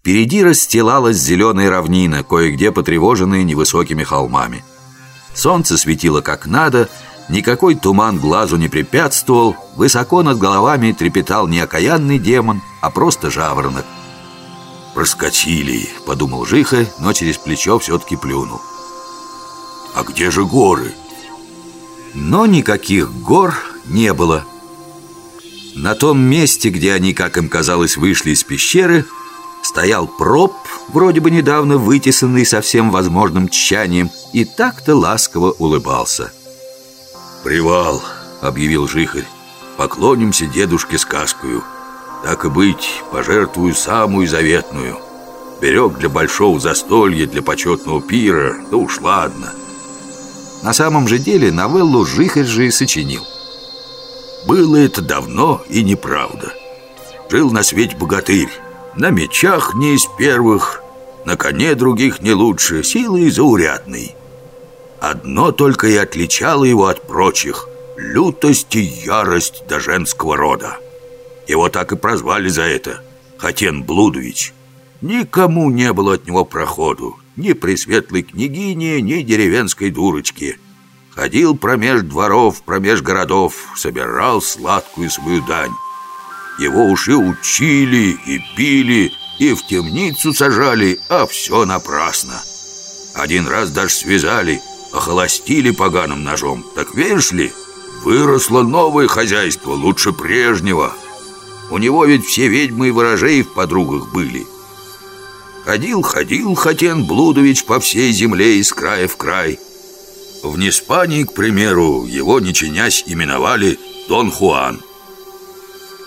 Впереди расстилалась зеленая равнина, кое-где потревоженная невысокими холмами. Солнце светило как надо, никакой туман глазу не препятствовал, высоко над головами трепетал не окаянный демон, а просто жаворонок. «Проскочили», — подумал Жиха, но через плечо все-таки плюнул. «А где же горы?» Но никаких гор не было. На том месте, где они, как им казалось, вышли из пещеры, стоял проб, вроде бы недавно вытесанный со всем возможным тщанием, и так-то ласково улыбался. «Привал», — объявил Жихарь, — «поклонимся дедушке сказкою. Так и быть, пожертвую самую заветную. Берег для большого застолья, для почетного пира, да уж ладно». На самом же деле новеллу Жихарь же и сочинил. Было это давно и неправда. Жил на свете богатырь. На мечах не из первых, на коне других не лучше, силы заурядный. Одно только и отличало его от прочих — лютость и ярость до женского рода. Его так и прозвали за это — Хатен Блудович. Никому не было от него проходу, ни пресветлой княгине, ни деревенской дурочки. Ходил промеж дворов, промеж городов, собирал сладкую свою дань. Его уши учили и били, и в темницу сажали, а все напрасно. Один раз даже связали, охолостили поганым ножом. Так веришь ли, выросло новое хозяйство, лучше прежнего. У него ведь все ведьмы и ворожеи в подругах были – Ходил, ходил Хатен Блудович по всей земле из края в край. В Неспании, к примеру, его, не чинясь, именовали Дон Хуан.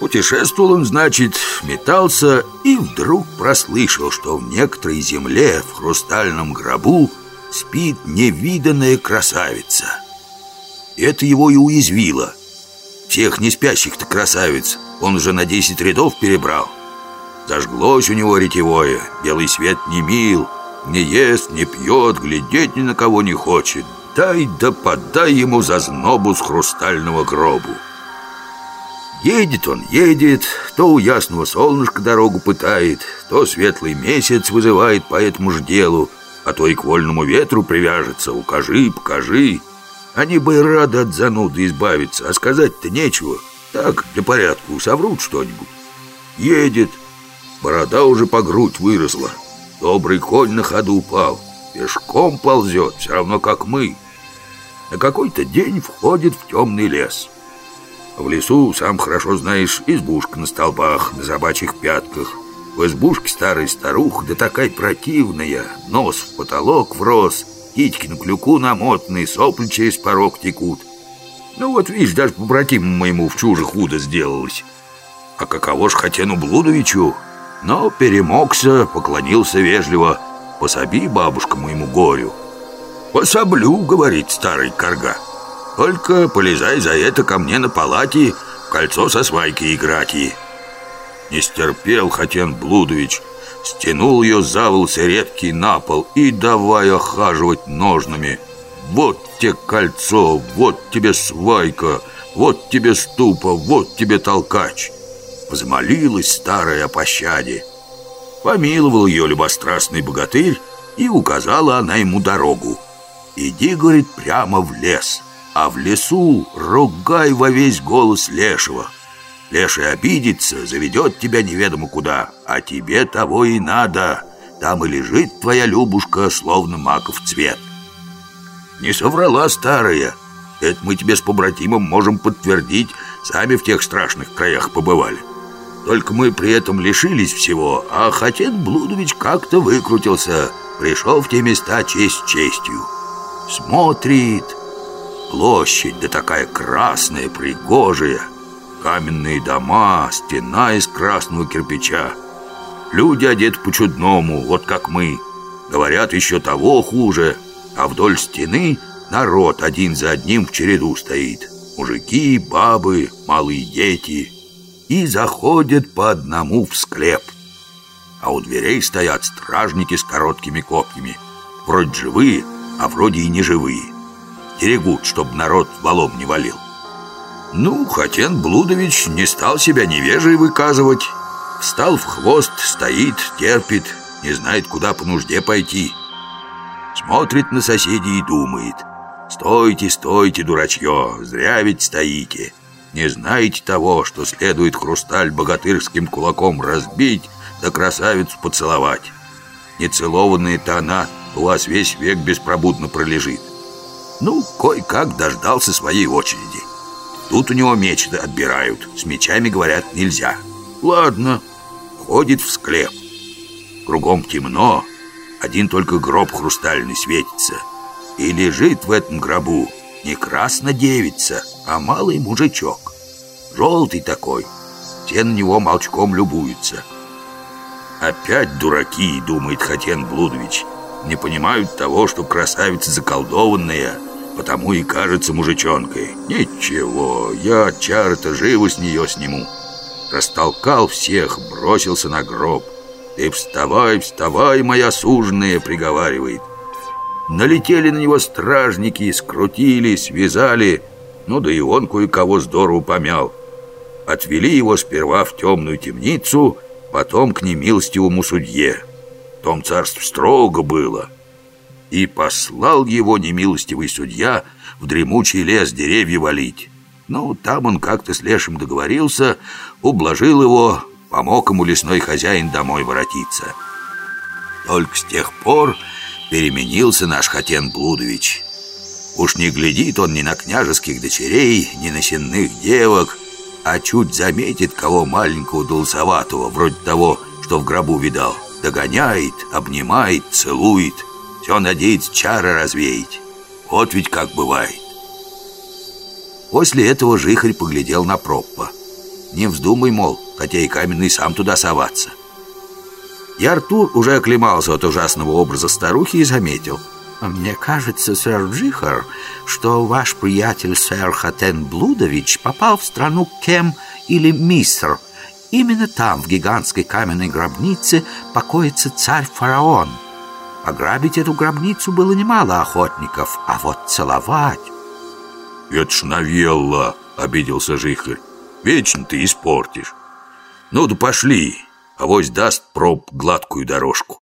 Путешествовал он, значит, метался и вдруг прослышал, что в некоторой земле в хрустальном гробу спит невиданная красавица. Это его и уязвило. Всех не спящих-то красавиц он уже на десять рядов перебрал. Зажглось у него ретевое, белый свет не мил, не ест, не пьет, глядеть ни на кого не хочет. Дай да подай ему за знобу с хрустального гробу. Едет он, едет, то у ясного солнышка дорогу пытает, то светлый месяц вызывает по этому же делу, а то и к вольному ветру привяжется, укажи, покажи. Они бы и рады от зануды избавиться, а сказать-то нечего. Так, для порядку, соврут что-нибудь. Едет, Борода уже по грудь выросла. Добрый конь на ходу упал. Пешком ползет, все равно как мы. На какой-то день входит в темный лес. В лесу, сам хорошо знаешь, избушка на столбах, на собачьих пятках. В избушке старый старух, да такая противная, нос в потолок врос, титьки на клюку намотанные, сопли через порог текут. Ну вот, видишь, даже побратиму моему в чуже худо сделалось. А каково ж Хатену Блудовичу? Но перемогся, поклонился вежливо «Пособи, бабушка, моему горю». «Пособлю», — говорит старый корга. «Только полезай за это ко мне на палате кольцо со свайки играть и...» Не стерпел Хатен Блудович, стянул ее за волосы редкий на пол и давай охаживать ножными. «Вот тебе кольцо, вот тебе свайка, вот тебе ступа, вот тебе толкач» взмолилась старая о пощаде. Помиловал ее любострастный богатырь, и указала она ему дорогу. «Иди, — говорит, — прямо в лес, а в лесу ругай во весь голос лешего. Леший обидится, заведет тебя неведомо куда, а тебе того и надо. Там и лежит твоя Любушка, словно маков цвет». Не соврала старая. Это мы тебе с побратимом можем подтвердить, сами в тех страшных краях побывали. Только мы при этом лишились всего, а Хатен Блудович как-то выкрутился, пришел в те места честь честью. Смотрит, площадь да такая красная, пригожая, каменные дома, стена из красного кирпича. Люди одеты по-чудному, вот как мы. Говорят, еще того хуже, а вдоль стены народ один за одним в череду стоит. Мужики, бабы, малые дети — и заходят по одному в склеп. А у дверей стоят стражники с короткими копьями. Вроде живые, а вроде и не живые. Терегут, чтобы народ валом не валил. Ну, Хатен Блудович не стал себя невежей выказывать. Встал в хвост, стоит, терпит, не знает, куда по нужде пойти. Смотрит на соседей и думает. «Стойте, стойте, дурачье, зря ведь стоите. Не знаете того, что следует хрусталь богатырским кулаком разбить, да красавицу поцеловать. Нецелованная-то она у вас весь век беспробудно пролежит. Ну, кое-как дождался своей очереди. Тут у него меч отбирают, с мечами, говорят, нельзя. Ладно, ходит в склеп. Кругом темно, один только гроб хрустальный светится. И лежит в этом гробу не красная девица, а малый мужичок. Желтый такой. Те на него молчком любуются. Опять дураки, думает Хатен Блудович. Не понимают того, что красавица заколдованная, потому и кажется мужичонкой. Ничего, я чары-то живо с нее сниму. Растолкал всех, бросился на гроб. «Ты вставай, вставай, моя суженая!» — приговаривает. Налетели на него стражники, скрутили, связали. Ну да и он кое-кого здорово помял. Отвели его сперва в темную темницу, потом к немилостивому судье. Том царств строго было. И послал его немилостивый судья в дремучий лес деревья валить. Ну, там он как-то с Лешим договорился, ублажил его, помог ему лесной хозяин домой воротиться. Только с тех пор переменился наш Хатен Блудович. Уж не глядит он ни на княжеских дочерей, ни на сенных девок, а чуть заметит кого маленького дулсоватого, вроде того, что в гробу видал, догоняет, обнимает, целует, все надеется чары развеять. Вот ведь как бывает. После этого жихарь поглядел на Проппа. Не вздумай, мол, хотя и каменный сам туда соваться. И Артур уже оклемался от ужасного образа старухи и заметил. «Мне кажется, сэр Джихар, что ваш приятель сэр Хатен Блудович попал в страну Кем или Миср. Именно там, в гигантской каменной гробнице, покоится царь-фараон. Ограбить эту гробницу было немало охотников, а вот целовать...» «Это ж новелла!» — обиделся Жихарь. «Вечно ты испортишь. Ну да пошли!» Авось даст проб гладкую дорожку